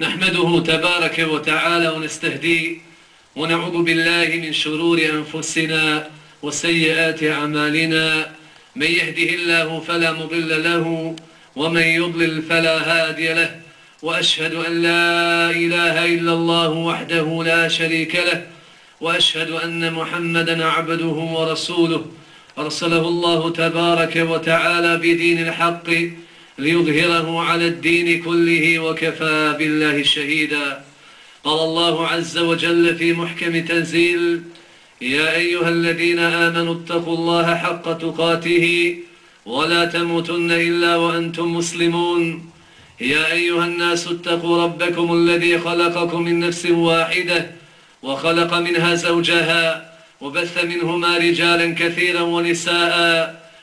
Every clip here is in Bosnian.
نحمده تبارك وتعالى ونستهدي ونعوذ بالله من شرور أنفسنا وسيئات أعمالنا. من يهده الله فلا مضل له ومن يضلل فلا هادي له. وأشهد أن لا إله إلا الله وحده لا شريك له. وأشهد أن محمدا عبده ورسوله. أرسله الله تبارك وتعالى بدين الحق ليظهره على الدين كله وكفى بالله شهيدا. قال الله عز وجل في محكم تنزيل يا أيها الذين آمنوا اتقوا الله حق تقاته ولا تموتن إلا وأنتم مسلمون. يا أيها الناس اتقوا ربكم الذي خلقكم من نفس واحدة وخلق منها زوجها وبث منهما رجالا كثيرا ونساء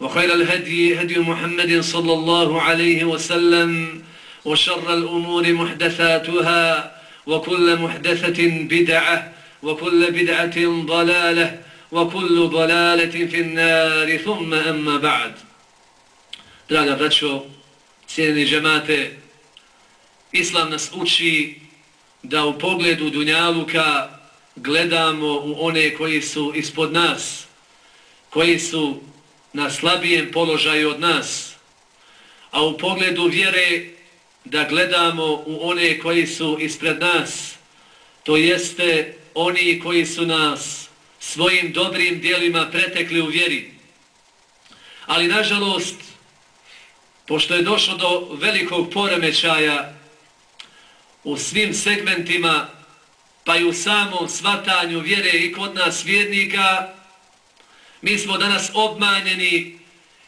وخير الهدي هدي محمد صلى الله عليه وسلم وشر الأمور محدثاتها وكل محدثة بدعة وكل بدعة ضلالة وكل ضلالة في النار ثم أما بعد Draga braćo, cijeni džemate, Islam nas uči da u pogledu Dunjaluka gledamo u one koji su ispod nas, koji su na slabijem položaju od nas, a u pogledu vjere da gledamo u one koji su ispred nas, to jeste oni koji su nas svojim dobrim dijelima pretekli u vjeri. Ali nažalost, pošto je došlo do velikog poremećaja u svim segmentima, pa i u samom svatanju vjere i kod nas vjernika, mi smo danas obmanjeni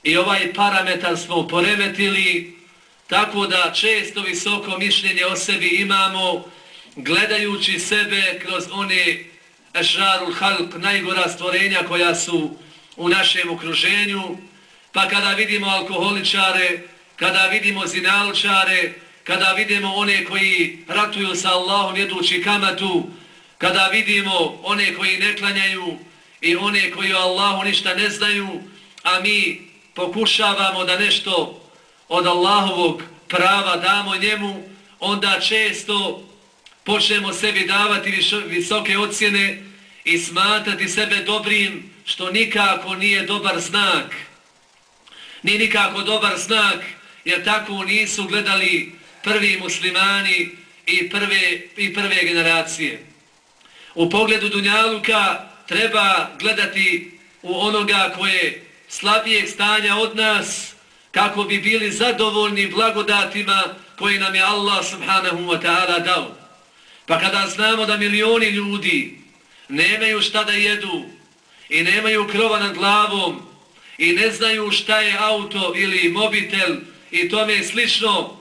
i ovaj parametar smo poremetili, tako da često visoko mišljenje o sebi imamo, gledajući sebe kroz one ešrarul halk, najgora stvorenja koja su u našem okruženju, pa kada vidimo alkoholičare, kada vidimo zinalučare, kada vidimo one koji ratuju sa Allahom jedući kamatu, kada vidimo one koji ne klanjaju i one koji o Allahu ništa ne znaju, a mi pokušavamo da nešto od Allahovog prava damo njemu, onda često počnemo sebi davati visoke ocjene i smatrati sebe dobrim, što nikako nije dobar znak. Nije nikako dobar znak, jer tako nisu gledali prvi muslimani i prve, i prve generacije. U pogledu Dunjaluka treba gledati u onoga koje slabijeg stanja od nas, kako bi bili zadovoljni blagodatima koje nam je Allah subhanahu wa ta'ala dao. Pa kada znamo da milioni ljudi nemaju šta da jedu i nemaju krova nad glavom i ne znaju šta je auto ili mobitel i tome slično,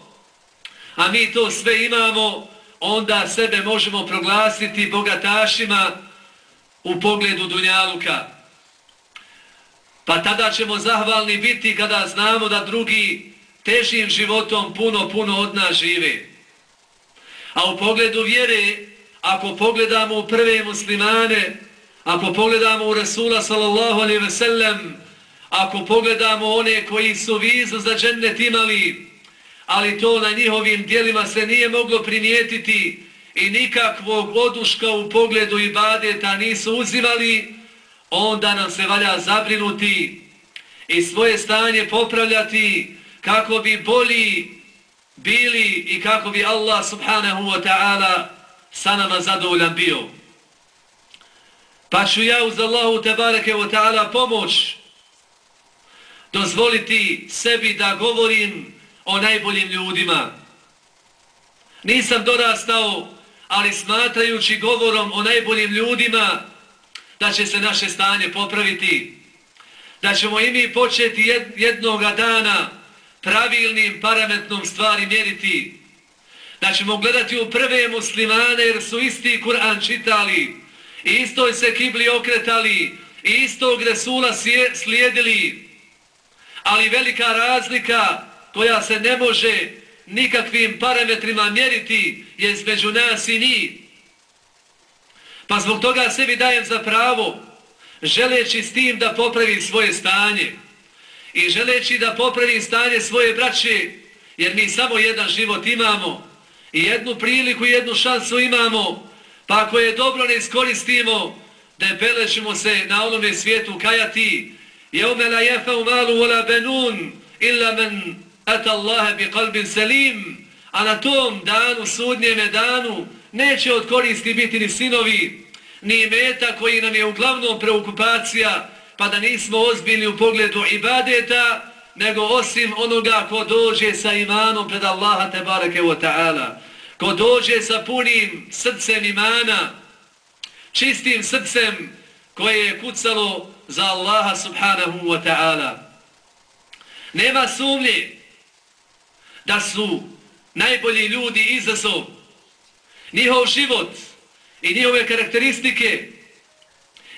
a mi to sve imamo, onda sebe možemo proglasiti bogatašima u pogledu Dunjaluka. Pa tada ćemo zahvalni biti kada znamo da drugi težim životom puno, puno od nas žive. A u pogledu vjere, ako pogledamo u prve muslimane, ako pogledamo u Rasula sallallahu alaihi ve sellem, ako pogledamo one koji su vizu za džennet imali, ali to na njihovim dijelima se nije moglo primijetiti i nikakvog oduška u pogledu ibadeta nisu uzimali, onda nam se valja zabrinuti i svoje stanje popravljati kako bi bolji bili i kako bi Allah subhanahu wa ta'ala sa nama zadovoljan bio. Pa ću ja uz Allahu tebareke wa ta'ala pomoć dozvoliti sebi da govorim o najboljim ljudima. Nisam dorastao, ali smatrajući govorom o najboljim ljudima, da će se naše stanje popraviti, da ćemo i mi početi jednog dana pravilnim parametnom stvari mjeriti, da ćemo gledati u prve muslimane jer su isti Kur'an čitali, i istoj se kibli okretali, i istog Resula slijedili, ali velika razlika koja se ne može nikakvim parametrima mjeriti je između nas i njih. Pa zbog toga sebi dajem za pravo, želeći s tim da popravi svoje stanje i želeći da popravi stanje svoje braće, jer mi samo jedan život imamo i jednu priliku i jednu šansu imamo, pa ako je dobro ne iskoristimo, da belećemo se na onome svijetu kajati, jeume la u malu vola benun, illa men ata Allahe bi kalbin selim, a na tom danu, sudnjeme danu, neće od koristi biti ni sinovi, ni meta koji nam je uglavnom preokupacija, pa da nismo ozbiljni u pogledu ibadeta, nego osim onoga ko dođe sa imanom pred Allaha te barake wa ta'ala, ko dođe sa punim srcem imana, čistim srcem koje je kucalo za Allaha subhanahu wa ta'ala. Nema sumnje da su najbolji ljudi izazov, njihov život i njihove karakteristike,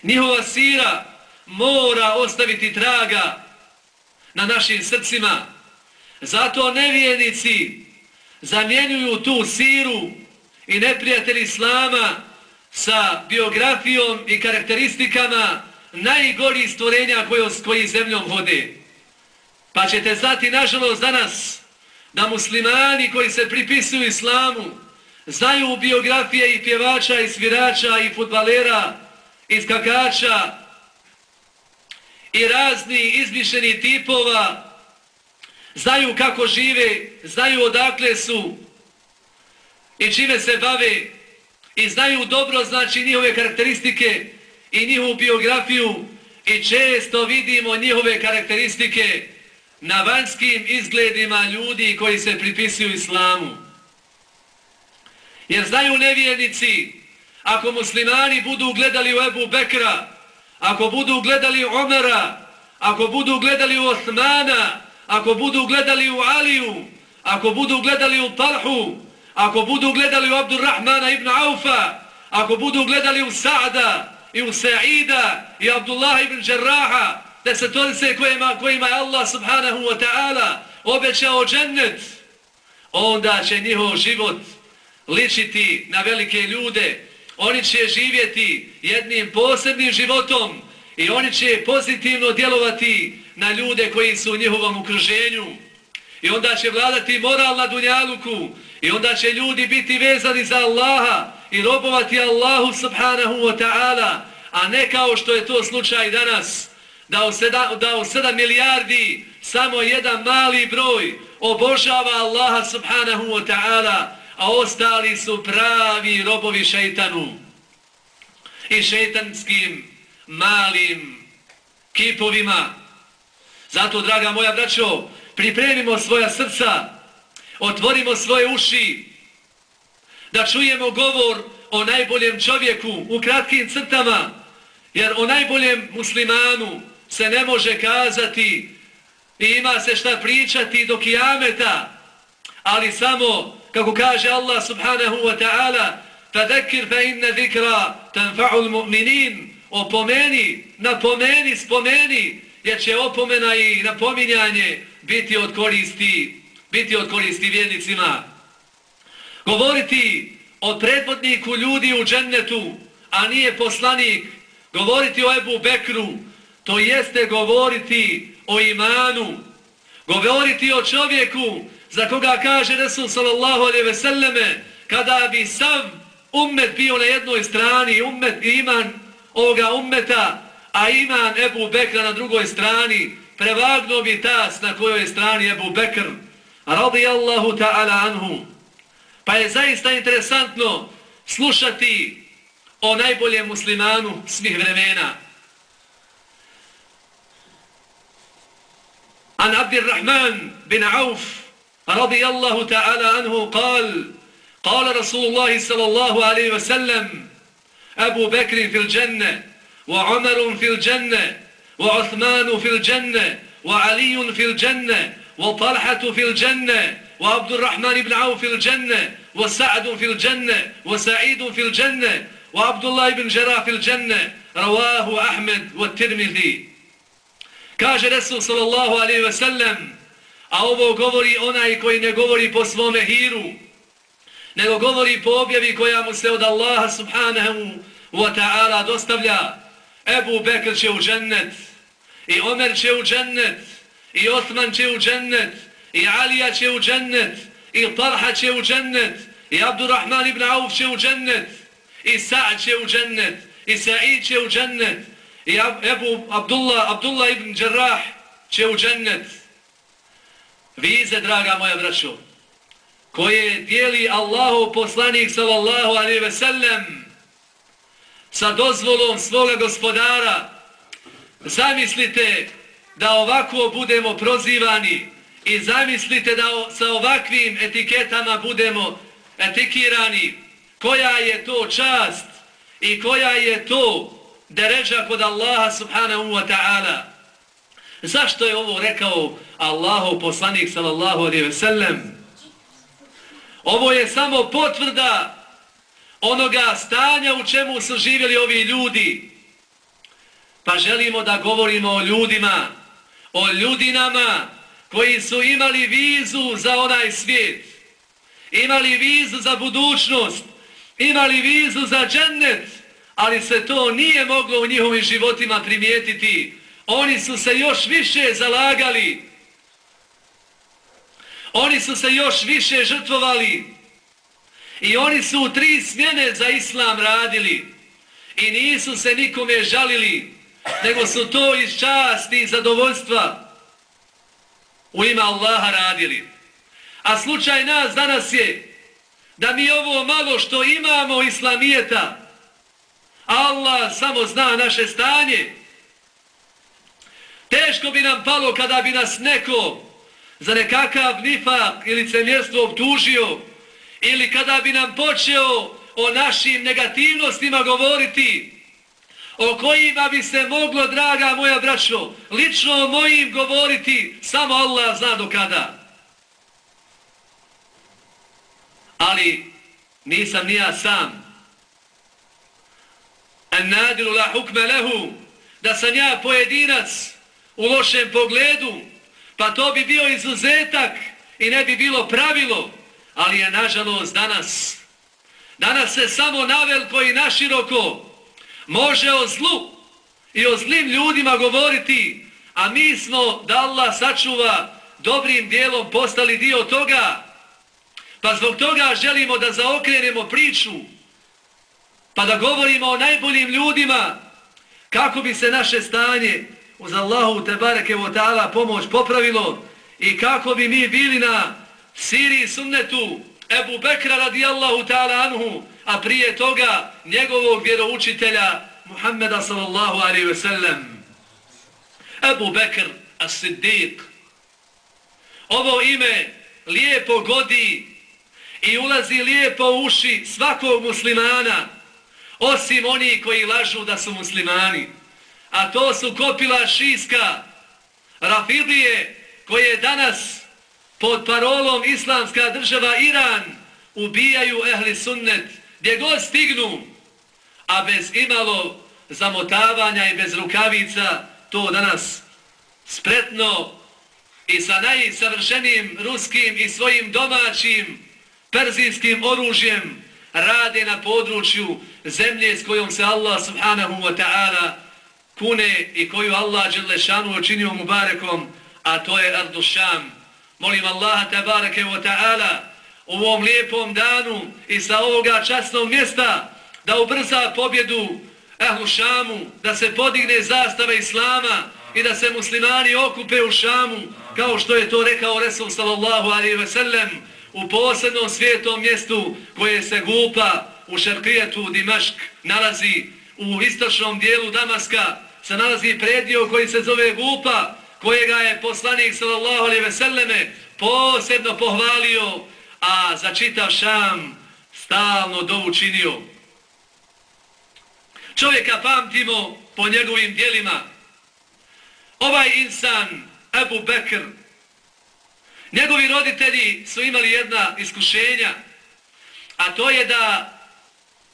njihova sira mora ostaviti traga na našim srcima. Zato nevijenici zamjenjuju tu siru i neprijatelji Islama sa biografijom i karakteristikama najgori stvorenja koji, koji zemljom hode. Pa ćete znati, nažalost, danas da muslimani koji se pripisuju islamu znaju biografije i pjevača i svirača i futbalera i skakača i razni izmišljeni tipova. Znaju kako žive, znaju odakle su i čime se bave i znaju dobro znači njihove karakteristike i njihovu biografiju i često vidimo njihove karakteristike na vanjskim izgledima ljudi koji se pripisuju islamu. Jer znaju nevjernici, ako muslimani budu gledali u Ebu Bekra, ako budu gledali u Omera, ako budu gledali u Osmana, ako budu gledali u Aliju, ako budu gledali u Talhu, ako budu gledali u Abdurrahmana ibn Aufa, ako budu gledali u Sa'da i u Sa'ida i Abdullah ibn Đerraha, da se kojima, kojima je Allah subhanahu wa ta'ala obećao džennet, onda će njihov život ličiti na velike ljude, oni će živjeti jednim posebnim životom i oni će pozitivno djelovati na ljude koji su u njihovom okruženju. I onda će vladati moral na dunjaluku i onda će ljudi biti vezani za Allaha i robovati Allahu subhanahu wa ta'ala, a ne kao što je to slučaj danas, da u, sedam, da u sedam milijardi samo jedan mali broj obožava Allaha subhanahu wa ta'ala, a ostali su pravi robovi šeitanu i šeitanskim malim kipovima. Zato, draga moja braćo, pripremimo svoja srca, otvorimo svoje uši, da čujemo govor o najboljem čovjeku u kratkim crtama, jer o najboljem muslimanu se ne može kazati i ima se šta pričati do kijameta, ali samo kako kaže Allah subhanahu wa ta'ala fadakir fa inna تَنْفَعُ tanfa'u opomeni, napomeni, spomeni jer će opomena i napominjanje biti od koristi biti od koristi vjernicima. Govoriti o predvodniku ljudi u džennetu a nije poslanik. Govoriti o Ebu Bekru to jeste govoriti o imanu govoriti o čovjeku za koga kaže Resul sallallahu alaihi ve selleme, kada bi sam ummet bio na jednoj strani, ummet iman ovoga ummeta, a iman Ebu Bekra na drugoj strani, prevagno bi tas na kojoj strani Ebu Bekr, radijallahu ta'ala anhu. Pa je zaista interesantno slušati o najboljem muslimanu svih vremena. عن عبد الرحمن بن عوف رضي الله تعالى عنه قال قال رسول الله صلى الله عليه وسلم أبو بكر في الجنة وعمر في الجنة وعثمان في الجنة وعلي في الجنة وطلحة في الجنة وعبد الرحمن بن عوف في الجنة وسعد في الجنة وسعيد في الجنة وعبد الله بن جراح في الجنة رواه أحمد والترمذي. Kaže Resul sallallahu alaihi ve sellem, a ovo govori onaj koji ne govori po svome hiru, nego govori po objavi koja mu se od Allaha subhanahu wa ta'ala dostavlja. Ebu Bekr će u džennet, i Omer će u džennet, i Osman će u džennet, i Alija će u džennet, i Talha će u džennet, i Abdurrahman ibn Auf će u džennet, i Sa'd će u džennet, i Sa'id će u džennet, i Ebu Abdullah, Abdullah ibn Đerrah će u džennet. Vize, draga moja braćo, koje dijeli Allahu poslanik sallallahu alaihi ve sellem sa dozvolom svoga gospodara, zamislite da ovako budemo prozivani i zamislite da sa ovakvim etiketama budemo etikirani, koja je to čast i koja je to deređa kod Allaha subhanahu wa ta'ala. Zašto je ovo rekao Allahu poslanik sallallahu alaihi ve sellem? Ovo je samo potvrda onoga stanja u čemu su živjeli ovi ljudi. Pa želimo da govorimo o ljudima, o ljudinama koji su imali vizu za onaj svijet, imali vizu za budućnost, imali vizu za džennet, ali se to nije moglo u njihovim životima primijetiti. Oni su se još više zalagali Oni su se još više žrtvovali i oni su u tri smjene za islam radili i nisu se nikome žalili, nego su to iz časti i zadovoljstva u ima Allaha radili. A slučaj nas danas je da mi ovo malo što imamo islamijeta, Allah samo zna naše stanje, teško bi nam palo kada bi nas neko za nekakav nifak ili cemjerstvo obtužio ili kada bi nam počeo o našim negativnostima govoriti o kojima bi se moglo, draga moja braćo, lično o mojim govoriti, samo Allah zna do kada. Ali nisam nija sam. Nadilu la hukme lehu, da sam ja pojedinac u lošem pogledu, pa to bi bio izuzetak i ne bi bilo pravilo, ali je nažalost danas. Danas se samo naveliko i naširoko može o zlu i o zlim ljudima govoriti, a mi smo, da Allah sačuva, dobrim dijelom postali dio toga, pa zbog toga želimo da zaokrenemo priču, pa da govorimo o najboljim ljudima, kako bi se naše stanje uz Allahu te bareke ta'ala pomoć popravilo i kako bi mi bili na Siriji sunnetu Ebu Bekra radijallahu ta'ala anhu, a prije toga njegovog vjeroučitelja Muhammeda sallallahu alaihi ve sellem. Ebu Bekr as-Siddiq. Ovo ime lijepo godi i ulazi lijepo u uši svakog muslimana, osim oni koji lažu da su muslimani. A to su kopila šiska Rafidije koje danas pod parolom islamska država Iran ubijaju ehli sunnet gdje god stignu, a bez imalo zamotavanja i bez rukavica to danas spretno i sa najsavršenijim ruskim i svojim domaćim perzijskim oružjem rade na području zemlje s kojom se Allah subhanahu wa ta'ala kune i koju Allah Đelešanu učinio Mubarekom, a to je Ardušam. Molim Allaha Tebareke wa ta'ala u ovom lijepom danu i sa ovoga časnog mjesta da ubrza pobjedu Ehlu Šamu, da se podigne zastava Islama i da se muslimani okupe u Šamu, kao što je to rekao Resul sallallahu alaihi ve sellem, u posebnom svijetom mjestu koje se gupa u Šarkijetu Dimašk nalazi u istočnom dijelu Damaska, se nalazi predio koji se zove Gupa, kojega je poslanik sallallahu alaihi ve selleme posebno pohvalio, a za čitav šam stalno doučinio. Čovjeka pamtimo po njegovim dijelima. Ovaj insan, Ebu Bekr, njegovi roditelji su imali jedna iskušenja. a to je da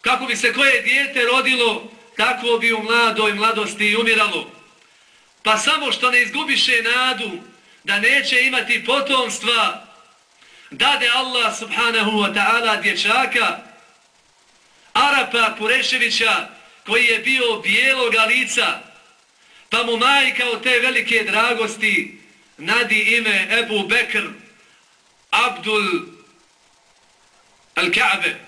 kako bi se koje dijete rodilo, tako bi u mladoj mladosti i umiralo. Pa samo što ne izgubiše nadu da neće imati potomstva, dade Allah subhanahu wa ta'ala dječaka, Arapa Kureševića, koji je bio bijeloga lica, pa mu majka od te velike dragosti nadi ime Ebu Bekr Abdul Al-Ka'be.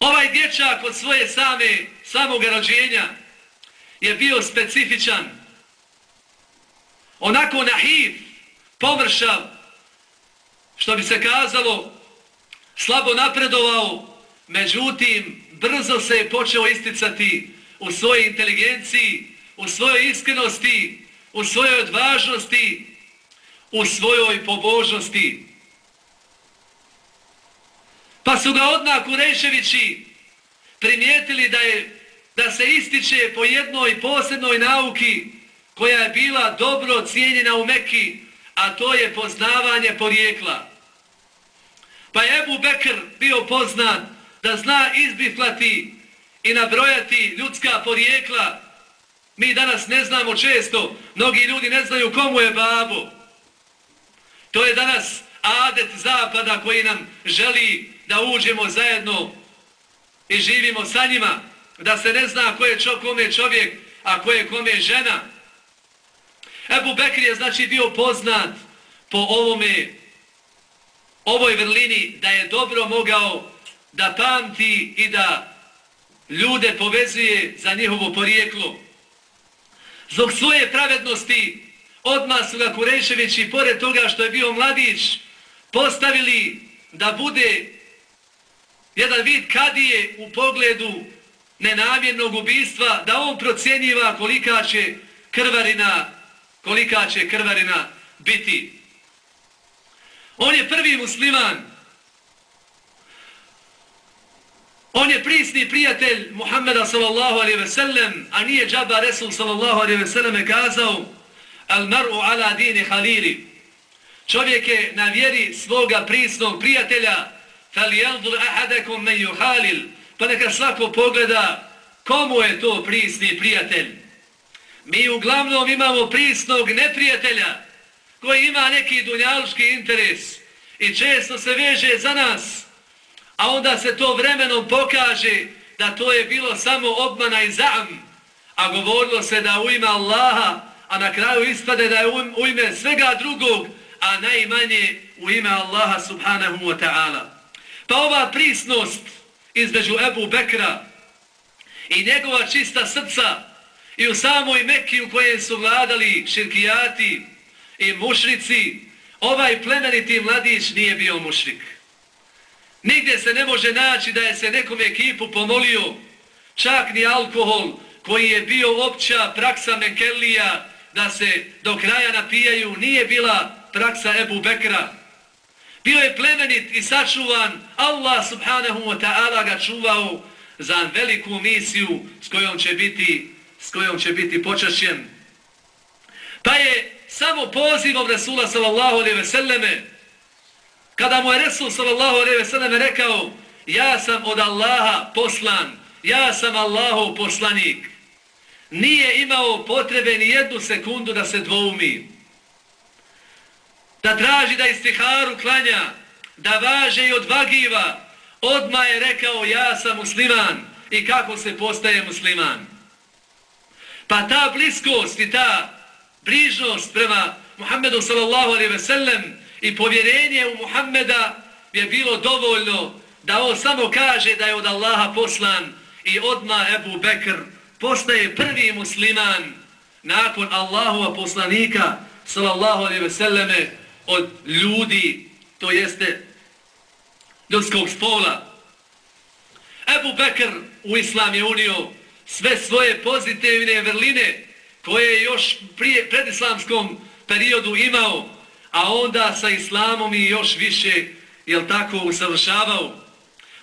Ovaj dječak od svoje same, samog rođenja je bio specifičan. Onako nahiv, površav, što bi se kazalo, slabo napredovao, međutim, brzo se je počeo isticati u svojoj inteligenciji, u svojoj iskrenosti, u svojoj odvažnosti, u svojoj pobožnosti. Pa su ga odmah Kureševići primijetili da, je, da se ističe po jednoj posebnoj nauki koja je bila dobro cijenjena u Mekki, a to je poznavanje porijekla. Pa je Ebu Bekr bio poznat da zna izbiflati i nabrojati ljudska porijekla. Mi danas ne znamo često, mnogi ljudi ne znaju komu je babo. To je danas adet zapada koji nam želi da uđemo zajedno i živimo sa njima, da se ne zna ko je čo, kome čovjek, a ko je kome žena. Ebu Bekir je znači bio poznat po ovome, ovoj vrlini da je dobro mogao da pamti i da ljude povezuje za njihovo porijeklo. Zbog svoje pravednosti odmah su ga Kureševići, pored toga što je bio mladić, postavili da bude jedan vid kadije u pogledu nenamjernog ubistva, da on procjenjiva kolika će krvarina, kolika će krvarina biti. On je prvi musliman. On je prisni prijatelj Muhammeda sallallahu alaihi ve sellem, a nije džaba Resul sallallahu alaihi ve sellem kazao al mar'u ala dini halili. Čovjek je na vjeri svoga prisnog prijatelja, فَلْيَنْظُرْ أَحَدَكُمْ مَنْ يُحَالِلْ Pa neka svako pogleda komu je to prisni prijatelj. Mi uglavnom imamo prisnog neprijatelja koji ima neki dunjaluški interes i često se veže za nas, a onda se to vremenom pokaže da to je bilo samo obmana i zam, a govorilo se da u ime Allaha, a na kraju ispade da je u ime svega drugog, a najmanje u ime Allaha subhanahu wa ta'ala. Pa ova prisnost između Ebu Bekra i njegova čista srca i u samoj Mekki u kojoj su vladali širkijati i mušrici, ovaj plemeniti mladić nije bio mušrik. Nigdje se ne može naći da je se nekom ekipu pomolio čak ni alkohol koji je bio opća praksa Mekelija da se do kraja napijaju, nije bila praksa Ebu Bekra. Bio je plemenit i sačuvan. Allah subhanahu wa ta'ala ga čuvao za veliku misiju s kojom će biti, s kojom će biti počašćen. Pa je samo pozivom Resula sallallahu alaihi ve selleme, kada mu je Resul sallallahu alaihi ve selleme rekao, ja sam od Allaha poslan, ja sam Allahov poslanik, nije imao potrebe ni jednu sekundu da se dvoumi da traži da istiharu klanja, da važe i odvagiva, odma je rekao ja sam musliman. I kako se postaje musliman. Pa ta bliskost i ta brižnost prema Muhammedu sallallahu alaihi ve sellem i povjerenje u Muhammeda je bilo dovoljno da on samo kaže da je od Allaha poslan i odma Ebu Bekr postaje prvi musliman nakon Allahova poslanika sallallahu alaihi ve selleme od ljudi, to jeste ljudskog spola. Ebu Bekr u islam je unio sve svoje pozitivne vrline koje je još prije predislamskom periodu imao, a onda sa islamom i još više, jel tako, usavršavao.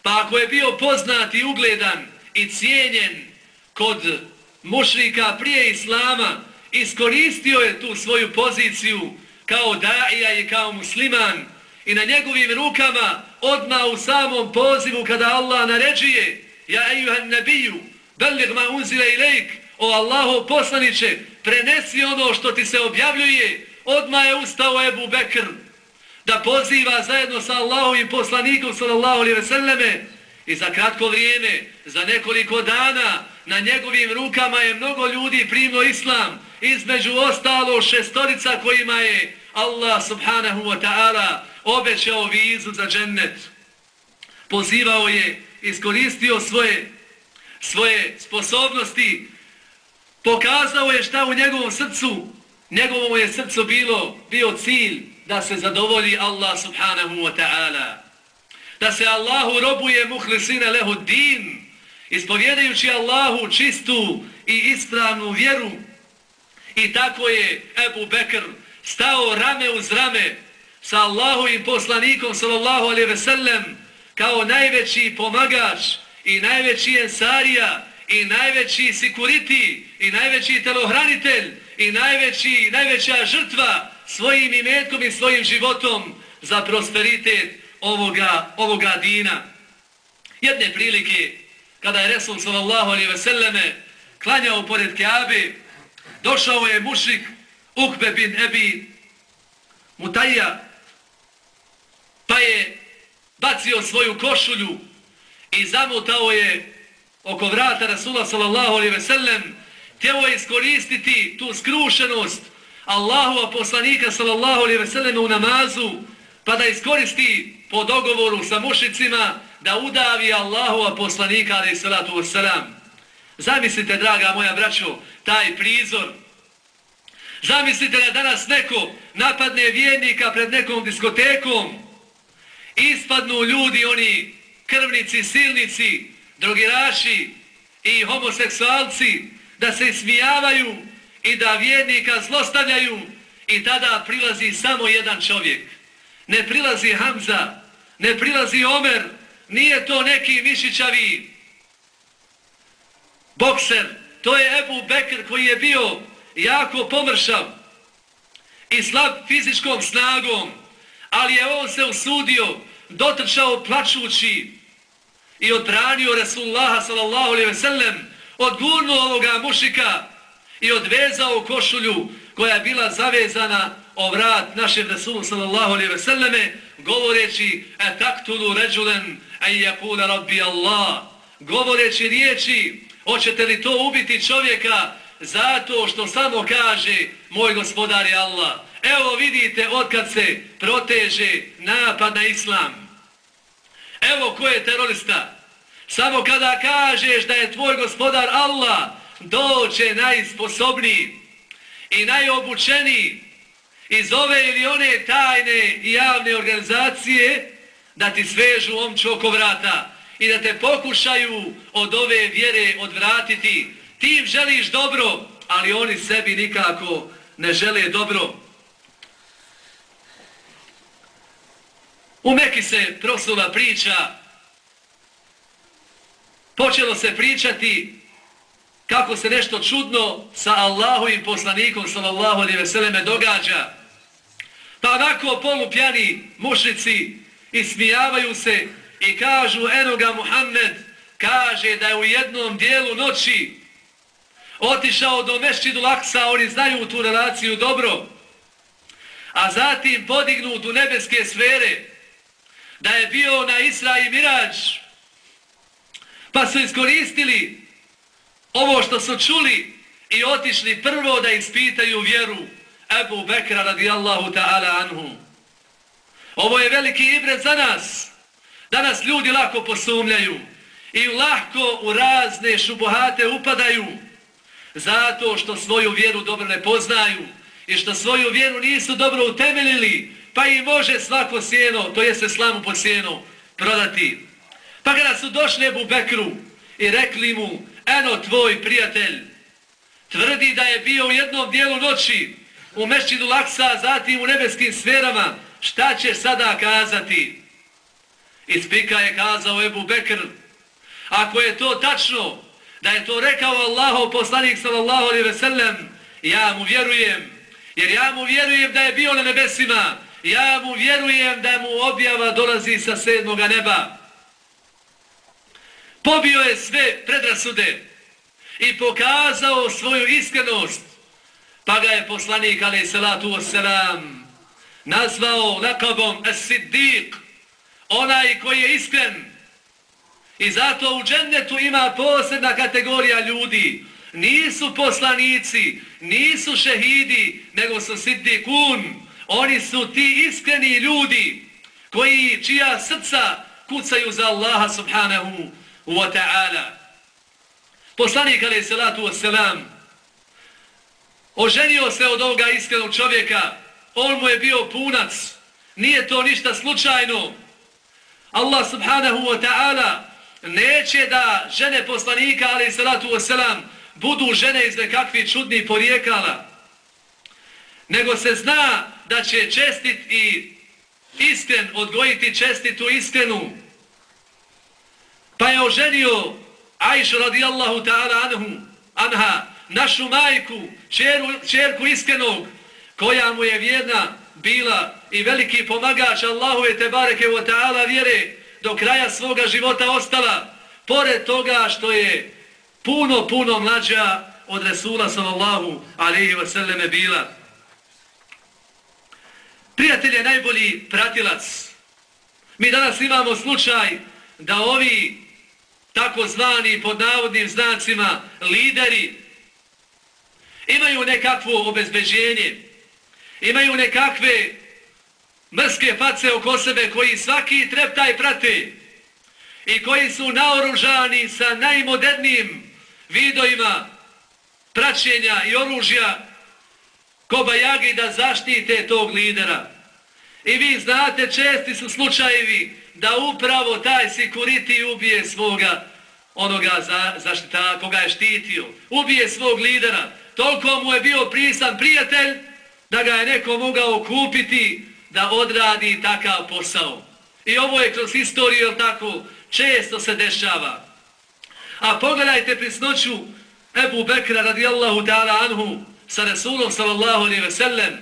Pa ako je bio poznat i ugledan i cijenjen kod mušrika prije islama, iskoristio je tu svoju poziciju kao daija i kao musliman. I na njegovim rukama odma u samom pozivu kada Allah naređuje ja ejuhan nabiju belir ma unzile i lejk o Allahu poslaniće prenesi ono što ti se objavljuje. Odma je ustao Ebu Bekr da poziva zajedno sa Allahovim poslanikom sallallahu alaihi ve selleme. I za kratko vrijeme, za nekoliko dana na njegovim rukama je mnogo ljudi primio islam između ostalo šestorica kojima je Allah subhanahu wa ta'ala obećao vizu za džennet. Pozivao je, iskoristio svoje, svoje sposobnosti, pokazao je šta u njegovom srcu, njegovom je srcu bilo, bio cilj da se zadovolji Allah subhanahu wa ta'ala. Da se Allahu robuje muhlisine lehu din, ispovjedajući Allahu čistu i ispravnu vjeru. I tako je Ebu Bekr stao rame uz rame sa Allahovim poslanikom sallallahu alaihi ve sellem kao najveći pomagač i najveći ensarija i najveći sikuriti i najveći telohranitelj i najveći, najveća žrtva svojim imetkom i svojim životom za prosperitet ovoga, ovoga dina. Jedne prilike, kada je Resul sallallahu alaihi ve selleme klanjao pored Kaabe, došao je mušik Ukbe bin Ebi Mutajja, pa je bacio svoju košulju i zamutao je oko vrata Rasula sallallahu alaihi ve sellem, tjelo je iskoristiti tu skrušenost Allahova poslanika sallallahu alaihi ve sellem u namazu, pa da iskoristi po dogovoru sa mušicima da udavi Allahova poslanika alaihi salatu wasalam. Zamislite, draga moja braćo, taj prizor. Zamislite da danas neko napadne vjernika pred nekom diskotekom. Ispadnu ljudi, oni krvnici, silnici, drogiraši i homoseksualci, da se smijavaju i da vjernika zlostavljaju i tada prilazi samo jedan čovjek. Ne prilazi Hamza, ne prilazi Omer, nije to neki mišićavi bokser, to je Ebu Bekr koji je bio jako pomršav i slab fizičkom snagom, ali je on se usudio, dotrčao plačući i odbranio Resulullaha sallallahu alaihi ve sellem, odgurnuo ovoga mušika i odvezao košulju koja je bila zavezana o vrat našem Resulu sallallahu alaihi ve selleme, govoreći e taktulu ređulen e jakuna rabbi Allah, govoreći riječi, hoćete li to ubiti čovjeka zato što samo kaže moj gospodar je Allah. Evo vidite odkad se proteže napad na islam. Evo ko je terorista. Samo kada kažeš da je tvoj gospodar Allah, doće najsposobniji i najobučeniji iz ove ili one tajne i javne organizacije da ti svežu omču oko vrata i da te pokušaju od ove vjere odvratiti. Ti im želiš dobro, ali oni sebi nikako ne žele dobro. U Meki se prosula priča, počelo se pričati kako se nešto čudno sa Allahovim poslanikom sallallahu alaihi veseleme događa. Pa onako polupjani mušnici ismijavaju se i kažu enoga Muhammed kaže da je u jednom dijelu noći otišao do Mešćidu Laksa, oni znaju tu relaciju dobro, a zatim podignut u nebeske sfere, da je bio na Isra i Mirađ, pa su iskoristili ovo što su čuli i otišli prvo da ispitaju vjeru Ebu Bekra radijallahu ta'ala anhu. Ovo je veliki ibret za nas. Danas ljudi lako posumljaju i lahko u razne šubohate upadaju zato što svoju vjeru dobro ne poznaju i što svoju vjeru nisu dobro utemeljili, pa i može svako sjeno, to je se slamu po sjeno, prodati. Pa kada su došli Ebu Bekru i rekli mu, eno tvoj prijatelj, tvrdi da je bio u jednom dijelu noći u Mešćinu Laksa, zatim u nebeskim sferama, šta će sada kazati? Ispika je kazao Ebu Bekr, ako je to tačno, da je to rekao Allahov poslanik sallallahu alaihi ve sellem, ja mu vjerujem, jer ja mu vjerujem da je bio na nebesima, ja mu vjerujem da mu objava dolazi sa sedmoga neba. Pobio je sve predrasude i pokazao svoju iskrenost, pa ga je poslanik, alaih salatu wasalam, nazvao lakabom as-siddiq, onaj koji je iskren. I zato u džennetu ima posebna kategorija ljudi. Nisu poslanici, nisu šehidi, nego su siddikun. Oni su ti iskreni ljudi koji čija srca kucaju za Allaha subhanahu wa ta'ala. Poslanik alaih salatu wasalam oženio se od ovoga iskrenog čovjeka. On mu je bio punac. Nije to ništa slučajno. Allah subhanahu wa ta'ala neće da žene poslanika ali salatu wasalam budu žene iz nekakvih čudnih porijekala. Nego se zna da će čestit i iskren odgojiti čestitu iskrenu. Pa je oženio Aisha radijallahu ta'ala anhu, anha, našu majku, čeru, čerku iskrenog, koja mu je vjerna bila i veliki pomagač Allahu je te bareke wa ta'ala vjere do kraja svoga života ostala, pored toga što je puno, puno mlađa od Resula sallallahu alaihi wa sallame bila. Prijatelj je najbolji pratilac. Mi danas imamo slučaj da ovi takozvani pod navodnim znacima lideri imaju nekakvo obezbeđenje, imaju nekakve mrske face oko sebe koji svaki treptaj prati i koji su naoružani sa najmodernijim vidojima praćenja i oružja kobajagi da zaštite tog lidera. I vi znate, česti su slučajevi da upravo taj sekuriti ubije svoga onoga za, zaštita koga je štitio. Ubije svog lidera. Toliko mu je bio prisan prijatelj da ga je neko mogao kupiti da odradi takav posao. I ovo je kroz istoriju, tako, često se dešava. A pogledajte prisnoću Ebu Bekra radijallahu ta'ala anhu sa Resulom sallallahu alaihi ve sellem.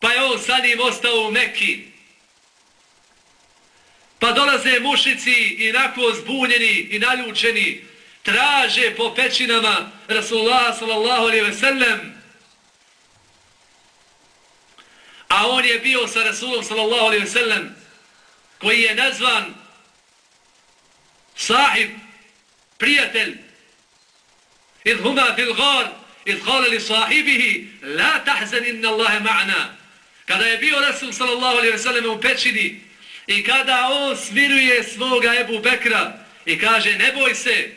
Pa je on sa njim ostao u Mekki. Pa dolaze mušici i nako zbunjeni i naljučeni traže po pećinama Rasulullah sallallahu alaihi ve sellem. A on je bio sa Rasulom sallallahu alaihi ve sellem koji je nazvan sahib, prijatelj, idh huma fil gar, idh kale li sahibihi, la tahzan inna Allahe ma'na. Kada je bio Rasul sallallahu alaihi ve sellem u pećini, I kada on smiruje svoga Ebu Bekra i kaže ne boj se,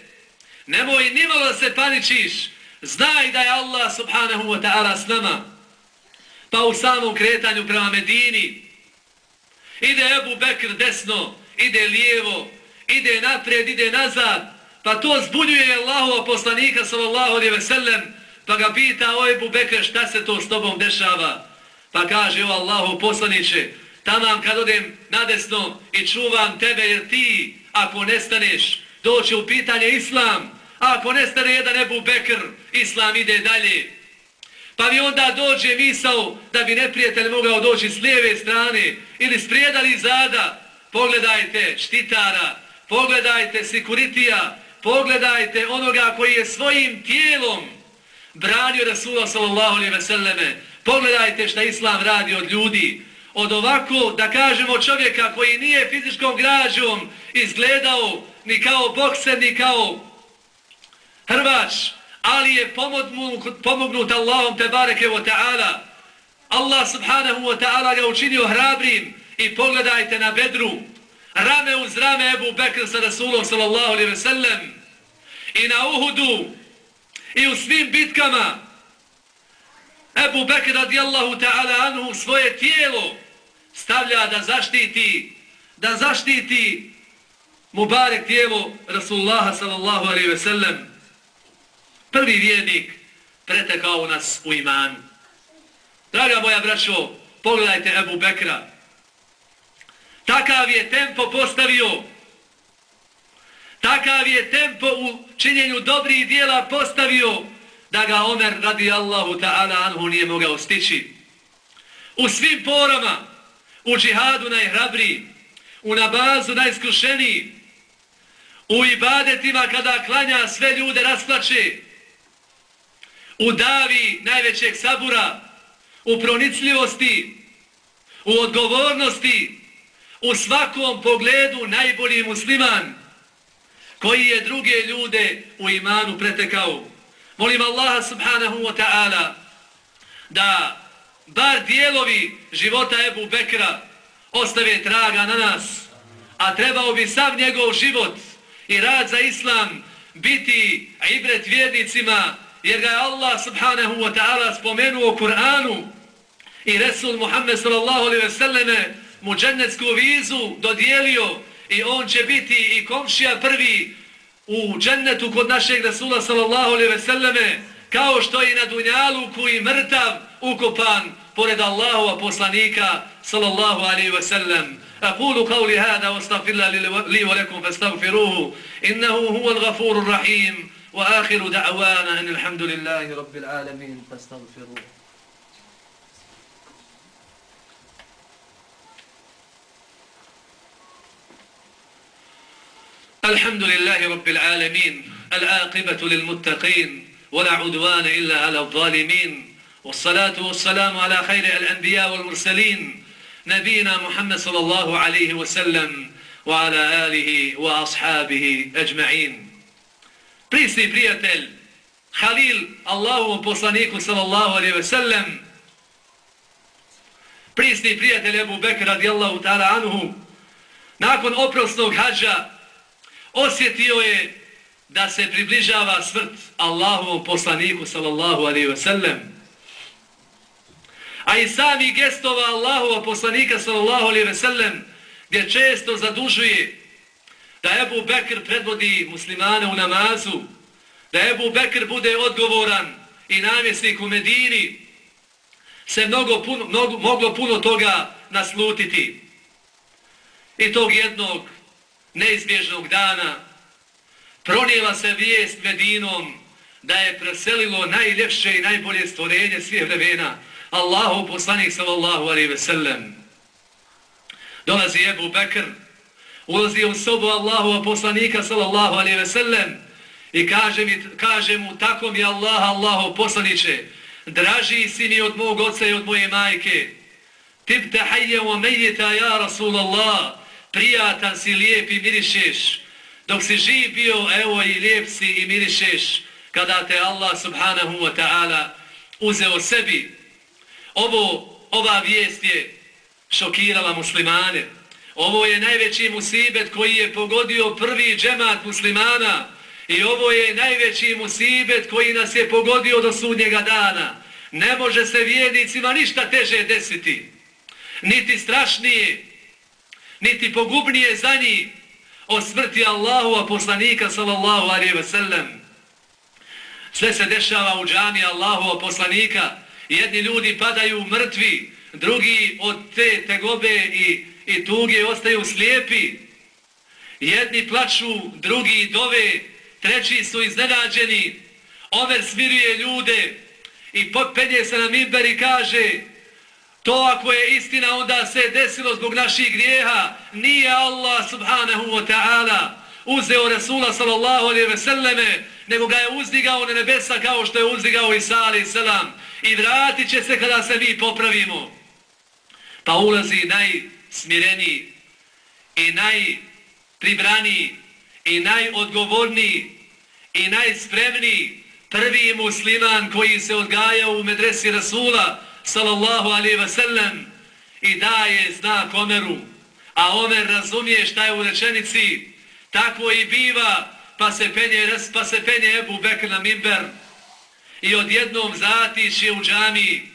ne boj nimalo se paničiš, znaj da je Allah subhanahu wa ta'ala s nama. Pa u samom kretanju prema Medini. Ide Ebu Bekr desno, ide lijevo, ide naprijed, ide nazad, pa to zbunjuje Allahova poslanika sallallahu alaihi ve sellem, pa ga pita o Ebu Bekr šta se to s tobom dešava. Pa kaže o Allahu poslaniće, tamam kad odem na desno i čuvam tebe jer ti ako nestaneš doće u pitanje islam. A ako nestane jedan Ebu Bekr islam ide dalje pa mi onda dođe misao da bi neprijatelj mogao doći s lijeve strane ili s prijedali zada. Pogledajte štitara pogledajte sekuritija pogledajte onoga koji je svojim tijelom branio Rasula sallallahu alaihi ve selleme. Pogledajte šta islam radi od ljudi. Od ovako, da kažemo, čovjeka koji nije fizičkom građom izgledao ni kao bokser, ni kao hrvač, ali je pomognut, pomognut Allahom te bareke wa ta'ala. Allah subhanahu wa ta'ala ga učinio hrabrim. I pogledajte na bedru, rame uz rame Ebu Bekr sa Rasulom sallallahu alaihi ve sellem. I na Uhudu. I u svim bitkama. Ebu Bekr radijallahu ta'ala anhu svoje tijelo stavlja da zaštiti da zaštiti Mubarek tijelo Rasulullaha sallallahu alaihi ve sellem prvi vjernik pretekao nas u iman. Draga moja braćo pogledajte Ebu Bekra. Takav je tempo postavio. Takav je tempo u činjenju dobrih dijela postavio da ga Omer radi Allahu ta'ala anhu nije mogao stići. U svim porama, u džihadu najhrabri, u nabazu najskrušeniji, u ibadetima kada klanja sve ljude rasplače, u davi najvećeg sabura, u pronicljivosti, u odgovornosti, u svakom pogledu najbolji musliman, koji je druge ljude u imanu pretekao. Molim Allaha subhanahu wa ta'ala da bar dijelovi života Ebu Bekra ostave traga na nas, a trebao bi sav njegov život i rad za islam biti ibret vjernicima, jer ga je Allah subhanahu wa ta'ala spomenuo u Kur'anu i Resul Muhammed sallallahu alaihi ve selleme mu džennetsku vizu dodijelio i on će biti i komšija prvi u džennetu kod našeg Resula sallallahu alaihi ve selleme kao što i na dunjalu koji mrtav ukopan pored Allahova poslanika sallallahu alaihi wa sallam. أقول قولي هذا واستغفر الله لي ولكم فاستغفروه إنه هو الغفور الرحيم وآخر دعوانا أن الحمد لله رب العالمين. فاستغفروه. الحمد لله رب العالمين العاقبة للمتقين ولا عدوان إلا على الظالمين والصلاة والسلام على خير الأنبياء والمرسلين نبينا محمد صلى الله عليه وسلم وعلى آله وأصحابه أجمعين. Prisni prijatelj, Halil, Allahovom poslaniku sallallahu alaihi ve sellem, prisni prijatelj Ebu Bekr radijallahu ta'ala anhu, nakon oprosnog hađa, osjetio je da se približava smrt Allahovom poslaniku sallallahu alaihi ve sellem. A i sami gestova Allahova poslanika sallallahu alaihi ve sellem gdje često zadužuje da Ebu Bekr predvodi muslimane u namazu, da Ebu Bekr bude odgovoran i namjesnik u Medini, se mnogo puno, mnogo, moglo puno toga naslutiti. I tog jednog neizbježnog dana pronijela se vijest Medinom da je preselilo najljepše i najbolje stvorenje svih vremena, Allahu poslanik sallallahu alaihi ve sellem. Dolazi Ebu Bekr, ulazi u sobu Allahu poslanika sallallahu alaihi ve sellem i kaže, mi, kaže mu tako mi Allah, Allahu poslaniće, draži si mi od mog oca i od moje majke. Tibte hajje o mejita ja Rasulallah, prijatan si, lijep i mirišeš. Dok si živ bio, evo i lijep si i mirišeš, kada te Allah subhanahu wa ta'ala uzeo sebi. Ovo, ova vijest je šokirala muslimane. Ovo je najveći musibet koji je pogodio prvi džemat muslimana. I ovo je najveći musibet koji nas je pogodio do sudnjega dana. Ne može se vjednicima ništa teže desiti. Niti strašnije, niti pogubnije za njih o smrti Allahu, a poslanika sallallahu alaihi ve sellem. Sve se dešava u džami Allahu, a poslanika. Jedni ljudi padaju mrtvi, drugi od te tegobe i, i tuge ostaju slijepi. Jedni plaču, drugi dove, treći su iznenađeni. Omer smiruje ljude i penje se na mimber i kaže to ako je istina onda se desilo zbog naših grijeha. Nije Allah subhanahu wa ta'ala uzeo Rasula sallallahu alaihi ve selleme nego ga je uzdigao na nebesa kao što je uzdigao Isa alaihi selam i vratit će se kada se mi popravimo. Pa ulazi najsmireniji i najpribraniji i najodgovorniji i najspremniji prvi musliman koji se odgajao u medresi Rasula sallallahu alaihi wa sallam i daje znak Omeru. A Omer razumije šta je u rečenici, tako i biva, pa se penje, pa se penje Ebu Bekr na Mimber i odjednom zatiši u džami.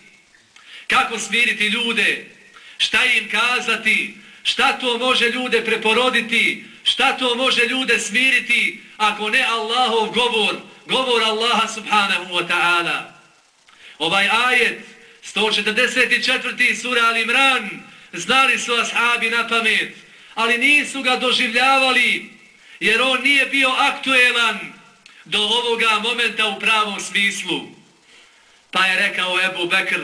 Kako smiriti ljude? Šta im kazati? Šta to može ljude preporoditi? Šta to može ljude smiriti ako ne Allahov govor, govor Allaha subhanahu wa ta'ala? Ovaj ajet, 144. sura Al-Imran, znali su ashabi na pamet, ali nisu ga doživljavali, jer on nije bio aktuelan do ovoga momenta u pravom smislu. Pa je rekao Ebu Bekr,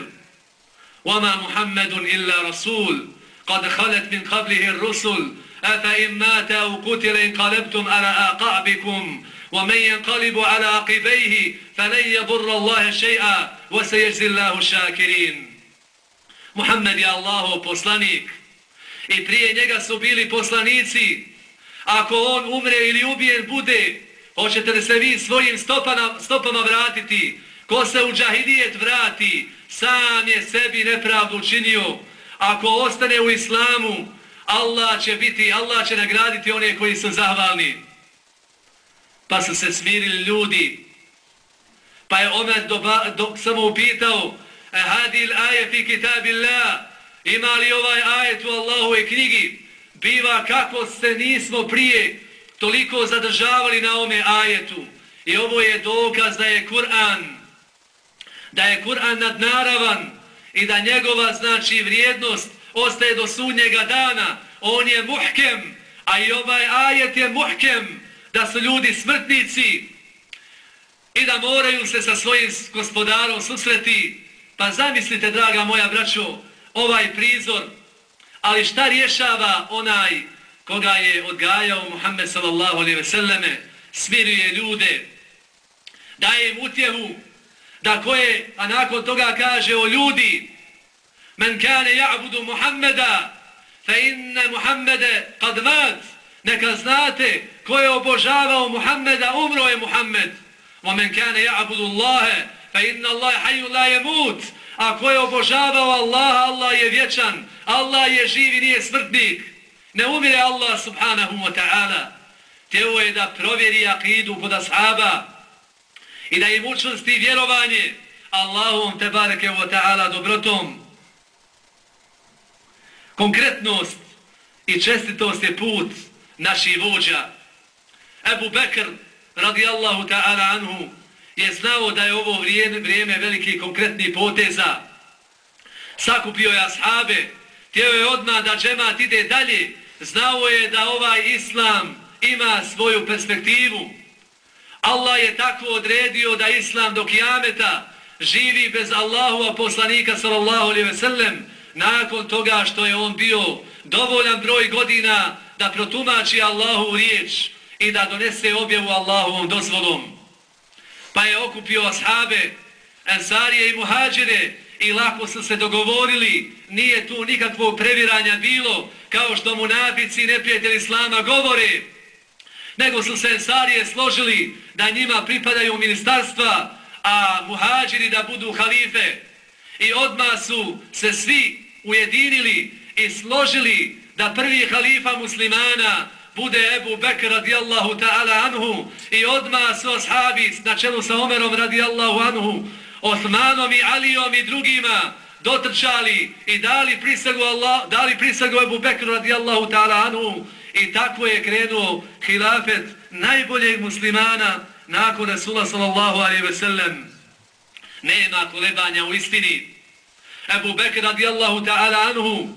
وَمَا مُحَمَّدٌ إِلَّا رَسُولٌ قد خلت من قبله الرسل أفإن مات أو قتل انقلبتم على أعقابكم ومن ينقلب على عقبيه فلن يضر الله شيئا وسيجزي الله الشاكرين محمد يا الله poslanik i prije njega su bili poslanici ako on umre ili ubijen bude hoćete li se vi svojim stopama, stopama vratiti Ko se u džahidijet vrati sam je sebi nepravdu učinio ako ostane u islamu Allah će biti, Allah će nagraditi one koji su zahvalni. Pa su se smirili ljudi. Pa je Omer do, do, samo upitao, e hadil aje fi kitabillah, ima li ovaj ajet u Allahove knjigi? Biva kako se nismo prije toliko zadržavali na ome ajetu. I ovo je dokaz da je Kur'an, da je Kur'an nadnaravan i da njegova znači vrijednost ostaje do sudnjega dana, on je muhkem, a i ovaj ajet je muhkem, da su ljudi smrtnici i da moraju se sa svojim gospodarom susreti. Pa zamislite, draga moja braćo, ovaj prizor, ali šta rješava onaj koga je odgajao Muhammed sallallahu alaihi ve selleme, smiruje ljude, daje im utjehu, da koje, a nakon toga kaže o ljudi, Men kane ja'budu Muhammeda, fa inne Muhammede kad mat, neka znate ko je obožavao Muhammeda, umro je Muhammed. Wa men kane ja'budu Allahe, fa inna Allahe haju la je mut, a ko je obožavao Allaha, Allah je vječan, Allah je živ i nije smrtnik. Ne umire Allah subhanahu wa ta'ala. Teo je da provjeri akidu kod ashaba i da im učnosti vjerovanje Allahom te bareke wa ta'ala dobrotom konkretnost i čestitost je put naših vođa. Ebu Bekr, radijallahu ta'ala anhu, je znao da je ovo vrijeme, vrijeme veliki konkretni poteza. Sakupio je ashabe, tijelo je odmah da džemat ide dalje, znao je da ovaj islam ima svoju perspektivu. Allah je tako odredio da islam do kijameta živi bez Allahova poslanika sallallahu alaihi ve sellem, nakon toga što je on bio dovoljan broj godina da protumači Allahu riječ i da donese objavu Allahovom dozvolom. Pa je okupio ashabe, ensarije i muhađire i lako su se dogovorili, nije tu nikakvog previranja bilo, kao što munafici i neprijatelji Islama govore, nego su se ensarije složili da njima pripadaju ministarstva, a muhađiri da budu halife. I odmah su se svi ujedinili i složili da prvi halifa muslimana bude Ebu Bekr radijallahu ta'ala anhu i odmah su ashabi na čelu sa Omerom radijallahu anhu Osmanom i Alijom i drugima dotrčali i dali prisagu, Allah, dali prisagu Ebu Bekr radijallahu ta'ala anhu i tako je krenuo hilafet najboljeg muslimana nakon Rasula sallallahu alaihi ve sellem. Nema kolebanja u istini. Ebu Bekr radijallahu ta'ala anhu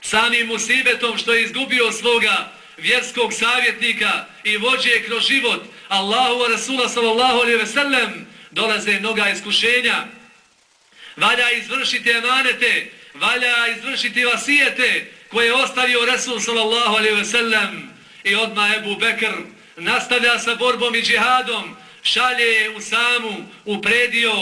samim musibetom što je izgubio svoga vjerskog savjetnika i vođe kroz život Allahu wa Rasula sallallahu alaihi ve sellem dolaze mnoga iskušenja valja izvršiti emanete valja izvršiti vasijete koje je ostavio Rasul sallallahu alaihi ve sellem i odmah Ebu Bekr nastavlja sa borbom i džihadom šalje u samu u predio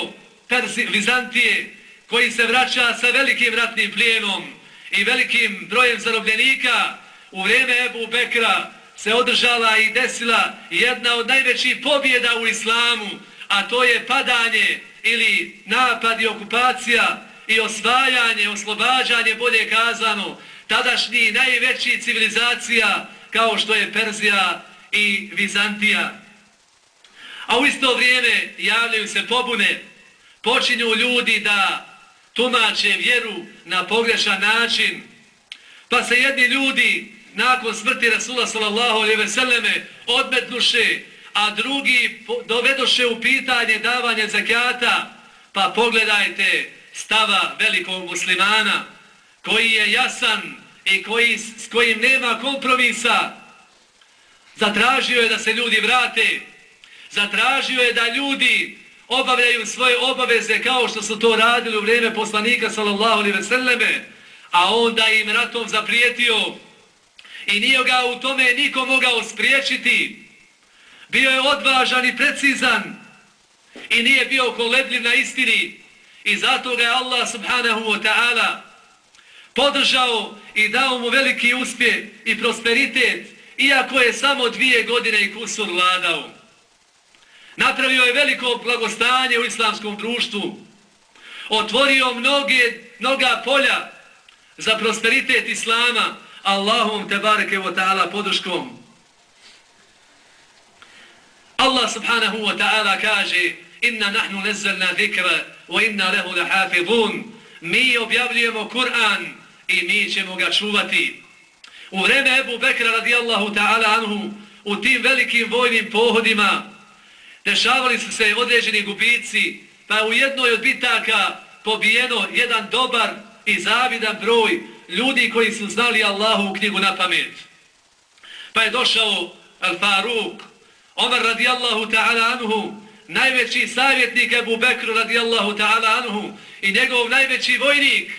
Persi, Vizantije koji se vraća sa velikim ratnim plijenom i velikim brojem zarobljenika, u vrijeme Ebu Bekra se održala i desila jedna od najvećih pobjeda u islamu, a to je padanje ili napad i okupacija i osvajanje, oslobađanje, bolje kazano, tadašnji najveći civilizacija kao što je Perzija i Vizantija. A u isto vrijeme javljaju se pobune, počinju ljudi da tumače vjeru na pogrešan način, pa se jedni ljudi nakon smrti Rasula sallallahu alaihi ve selleme odmetnuše, a drugi dovedoše u pitanje davanje zakata, pa pogledajte stava velikog muslimana koji je jasan i koji, s kojim nema kompromisa. Zatražio je da se ljudi vrate, zatražio je da ljudi obavljaju svoje obaveze kao što su to radili u vrijeme poslanika sallallahu alaihi ve selleme, a onda im ratom zaprijetio i nije ga u tome niko mogao spriječiti. Bio je odvažan i precizan i nije bio kolebljiv na istini i zato ga je Allah subhanahu wa ta'ala podržao i dao mu veliki uspjeh i prosperitet iako je samo dvije godine i kusur vladao. Napravio je veliko blagostanje u islamskom društvu. Otvorio mnoge, mnoga polja za prosperitet Islama Allahom te bareke wa ta'ala podrškom. Allah subhanahu wa ta'ala kaže Inna nahnu nezelna zikra wa inna lehu lahafidun Mi objavljujemo Kur'an i mi ćemo ga čuvati. U vreme Ebu Bekra radijallahu ta'ala anhu u tim velikim vojnim pohodima dešavali su se određeni gubici pa u jednoj od bitaka pobijeno jedan dobar i zavidan broj ljudi koji su znali Allahu u knjigu na pamet. Pa je došao Al-Faruk, Omar radijallahu ta'ala anhu, najveći savjetnik Ebu Bekru radijallahu ta'ala anhu i njegov najveći vojnik,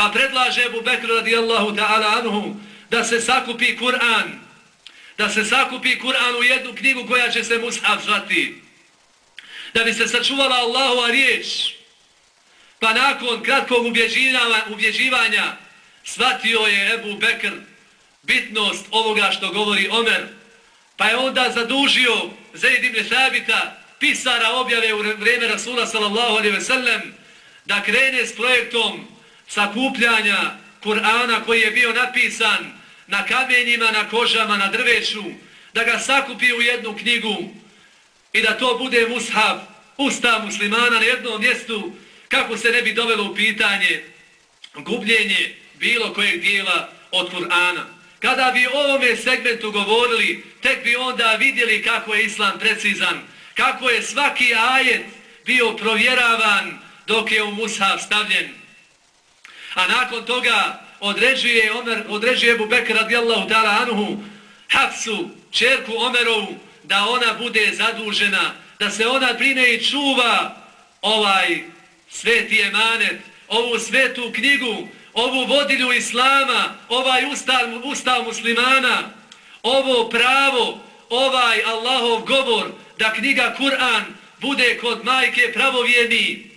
pa predlaže Ebu Bekru radijallahu ta'ala anhu da se sakupi Kur'an, da se sakupi Kur'an u jednu knjigu koja će se Mushaf zvati, da bi se sačuvala Allahova riječ, pa nakon kratkog ubježivanja shvatio je Ebu Bekr bitnost ovoga što govori Omer, pa je onda zadužio Zaid ibn Thabita, pisara objave u vreme Rasula sallallahu alaihi ve sellem, da krene s projektom sakupljanja Kur'ana koji je bio napisan na kamenjima, na kožama, na drveću, da ga sakupi u jednu knjigu i da to bude mushab, ustav muslimana na jednom mjestu, kako se ne bi dovelo u pitanje gubljenje bilo kojeg dijela od Kur'ana. Kada bi o ovome segmentu govorili, tek bi onda vidjeli kako je Islam precizan, kako je svaki ajet bio provjeravan dok je u Mushaf stavljen. A nakon toga određuje, Omer, određuje Ebu Bekr radijallahu ta'ala anhu Hafsu, čerku Omerovu, da ona bude zadužena, da se ona brine i čuva ovaj sveti emanet, ovu svetu knjigu, ovu vodilju Islama, ovaj ustav, ustav muslimana, ovo pravo, ovaj Allahov govor, da knjiga Kur'an bude kod majke pravovjeni,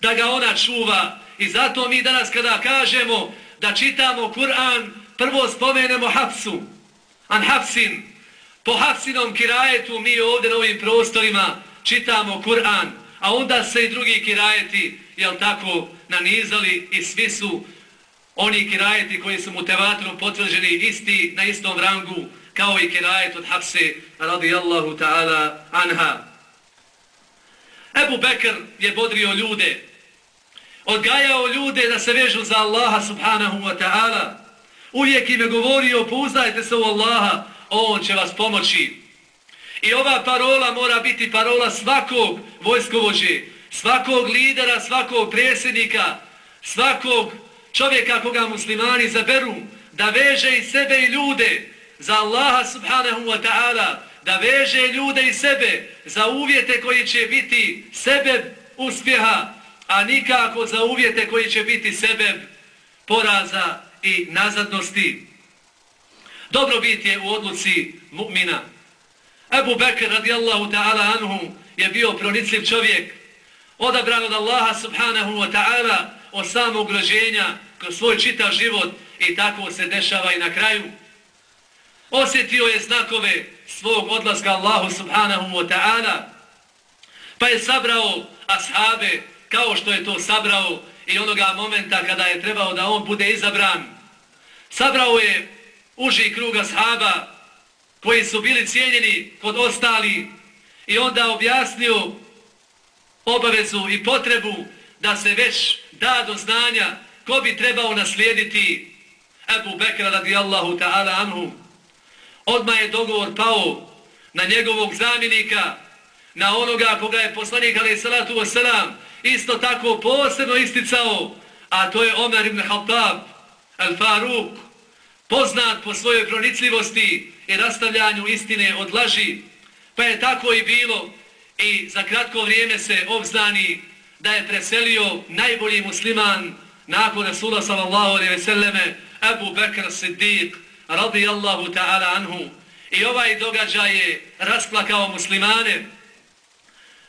da ga ona čuva. I zato mi danas kada kažemo da čitamo Kur'an, prvo spomenemo Hafsu, an Hafsin. Po Hafsinom kirajetu mi ovdje na ovim prostorima čitamo Kur'an, a onda se i drugi kirajeti, jel tako, nanizali i svi su oni kirajeti koji su mutevatrom potvrđeni isti na istom rangu kao i kirajet od Hafse radijallahu ta'ala anha. Ebu Bekr je bodrio ljude, odgajao ljude da se vežu za Allaha subhanahu wa ta'ala. Uvijek im je govorio, pouzdajte se u Allaha, On će vas pomoći. I ova parola mora biti parola svakog vojskovođe, svakog lidera, svakog presjednika, svakog čovjeka koga muslimani zaberu, da veže i sebe i ljude za Allaha subhanahu wa ta'ala, da veže ljude i sebe za uvjete koji će biti sebe uspjeha, a nikako za uvjete koji će biti sebe poraza i nazadnosti. Dobrobit je u odluci mu'mina. Ebu Bekr radijallahu ta'ala anhu je bio pronicljiv čovjek, odabran od Allaha subhanahu wa ta'ala od samog rođenja kroz svoj čitav život i tako se dešava i na kraju. Osjetio je znakove svog odlaska Allahu subhanahu wa ta'ala pa je sabrao ashabe kao što je to sabrao i onoga momenta kada je trebao da on bude izabran. Sabrao je uži kruga sahaba koji su bili cijenjeni kod ostali i onda objasnio obavezu i potrebu da se već da do znanja ko bi trebao naslijediti Ebu Bekra radijallahu ta'ala anhu. Odmah je dogovor pao na njegovog zamjenika, na onoga koga je poslanik alaih salatu wasalam isto tako posebno isticao, a to je Omer ibn Khattab al-Faruk, poznat po svojoj pronicljivosti i rastavljanju istine od laži, pa je tako i bilo i za kratko vrijeme se obznani da je preselio najbolji musliman nakon Rasula sallallahu alaihi ve selleme Abu Bekr Siddiq radijallahu ta'ala anhu. I ovaj događaj je rasplakao muslimane.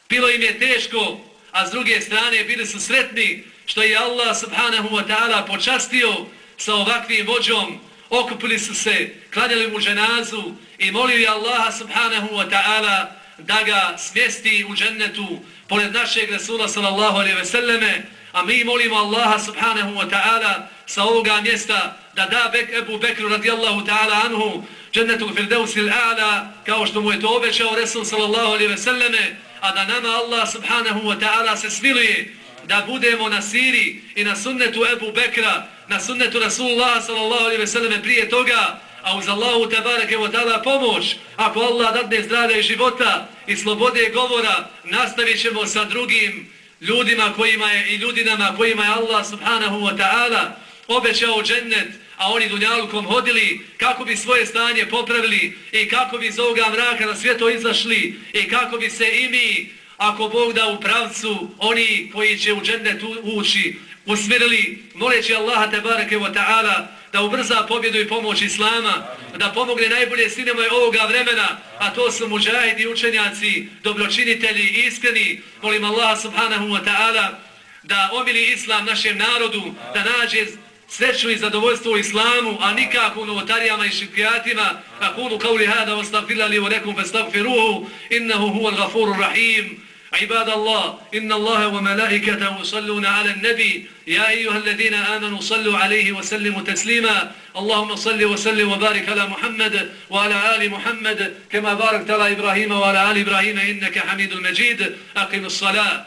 Bilo im je teško a s druge strane bili su sretni što je Allah subhanahu wa ta'ala počastio sa ovakvim vođom. Okupili su se, klanjali mu ženazu i molili Allaha subhanahu wa ta'ala da ga smjesti u džennetu pored našeg Rasula sallallahu alaihi ve selleme a mi molimo Allaha subhanahu wa ta'ala sa ovoga mjesta da da Bek, Ebu Bekru radijallahu ta'ala anhu džennetu firdevsi l'a'la kao što mu je to obećao Resul sallallahu alaihi ve selleme a da nama Allah subhanahu wa ta'ala se smiluje da budemo na siri i na sunnetu Ebu Bekra na sunnetu Rasulullah sallallahu alaihi ve selleme prije toga a uz Allahu tabarake wa ta'ala pomoć ako Allah dadne zdravlja i života i slobode govora nastavit ćemo sa drugim ljudima kojima je i ljudinama kojima je Allah subhanahu wa ta'ala obećao džennet, a oni dunjalukom hodili kako bi svoje stanje popravili i kako bi iz ovoga mraka na svijeto izašli i kako bi se i mi, ako Bog da u pravcu, oni koji će u džennet ući, usmirili, moleći Allaha tebareke wa ta'ala da ubrza pobjedu i pomoć Islama, da pomogne najbolje sinema ovoga vremena, a to su muđahidi, učenjaci, dobročinitelji, iskreni. Molim Allaha subhanahu wa ta'ala da omili Islam našem narodu, da nađe sreću i zadovoljstvo u Islamu, a nikako u novotarijama i širkijatima. Akulu kauli hada, ostagfirla li u nekom, festagfiruhu, innahu huva gafuru rahim. عباد الله إن الله وملائكته يصلون على النبي يا أيها الذين آمنوا صلوا عليه وسلموا تسليما اللهم صل وسلم وبارك على محمد وعلى آل محمد كما باركت على إبراهيم وعلى آل إبراهيم إنك حميد المجيد أقم الصلاة